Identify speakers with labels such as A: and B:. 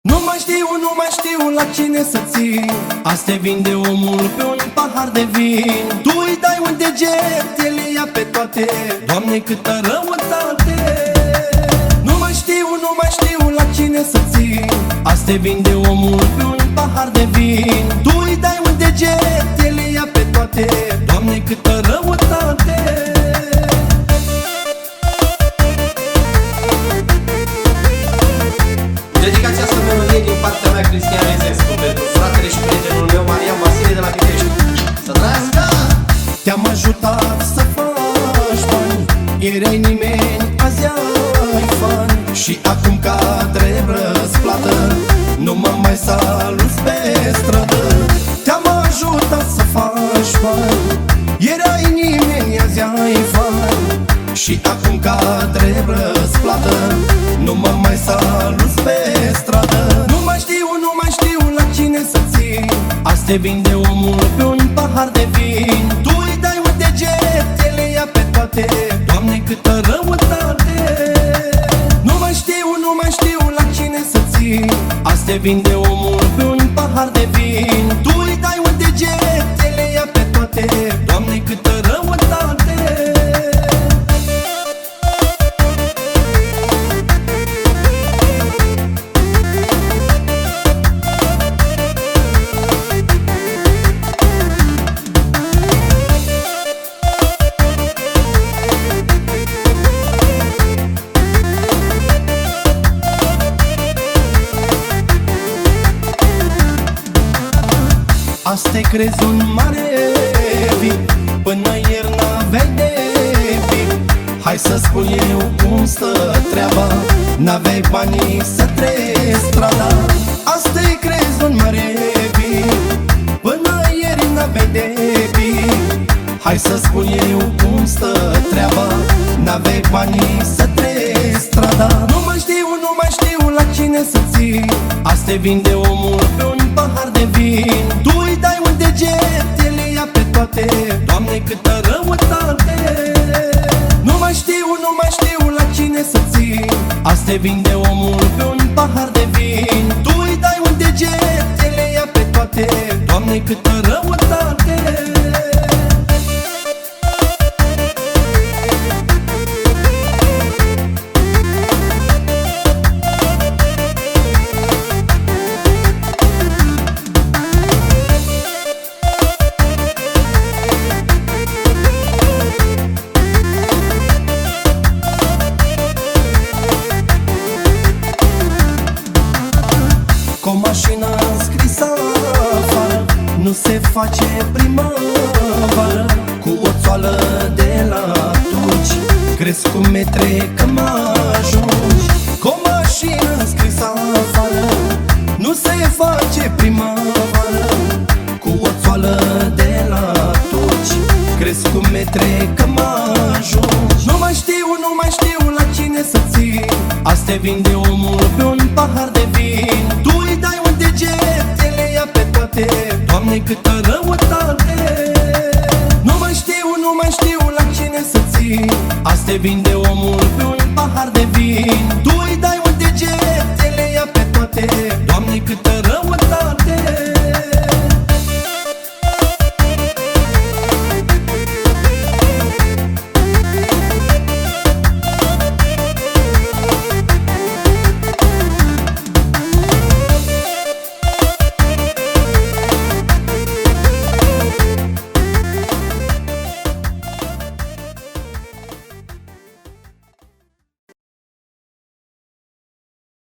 A: Nu mai știu, nu mai știu la cine să țin. Azi te vinde omul pe un pahar de vin. Tu îi dai un deget, el le ia pe toate. Doamne, câtă răutate! Nu mai știu, nu mai știu la cine să țin. Azi te vinde omul pe un pahar de vin. Tu îi dai
B: Cristian Ezescu Pentru fratele și prietenul meu Marian Vasile de la Pitești. Să trăiască!
A: Te-am ajutat să faci bani Erai nimeni, azi ai fan Și acum ca drept răsplată Nu mă mai saluți pe stradă Te-am ajutat să faci bani Erai nimeni, azi ai fan Și acum ca drept răsplată te vinde omul pe un pahar de vin. Tu îi dai un deget, el le ia pe toate. Doamne, câtă răutate! Nu mai știu, nu mai știu la cine să țin. Azi te vinde omul pe un pahar de vin. Tu Azi te crezi un mare vin Până ieri n-aveai de vin. Hai să spun eu cum stă treaba N-aveai banii să treci strada. Azi te crezi un mare vin Până ieri n-aveai de vin. Hai să spun eu cum stă treaba N-aveai banii să treci strada. Nu mai știu, nu mai știu la cine să țin. Azi te vinde omul pe un pahar de vin toate. Doamne, câtă răutate Nu mai știu, nu mai știu la cine să țin. Azi te vinde mașină scrisă afară Nu se face primăvară Cu o țoală de la turci. Crezi cu metre că mă ajungi? Cu o mașină scrisă afară Nu se face primăvară Cu o țoală de la turci. Crezi cu metre că mă ajungi? Nu mai știu, nu mai știu la cine să țin Azi te vinde omul pe un pahar de vin ia pe toate Doamne, câtă răutate. Nu mai știu, nu mai știu la cine să țin. Azi te vinde omul pe un pahar de vin